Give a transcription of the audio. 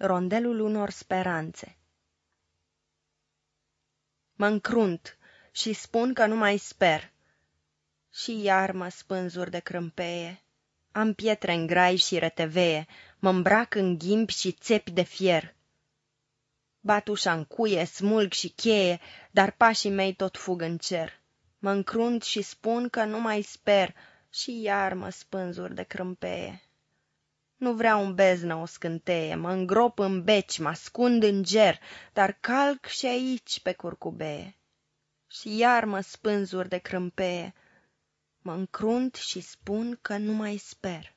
Rondelul unor speranțe Mă încrunt și spun că nu mai sper. Și iar mă spânzur de crâmpeie. Am pietre în grai și reteveie, mă îmbrac în ghimbi și țepi de fier. Bat ușa în cuie, smulg și cheie, dar pașii mei tot fug în cer. Mă încrunt și spun că nu mai sper și iar mă spânzur de crâmpeie. Nu vreau în beznă o scânteie, mă îngrop în beci, mă ascund în ger, dar calc și aici pe curcubeie. Și iar mă spânzur de crâmpeie, mă încrunt și spun că nu mai sper.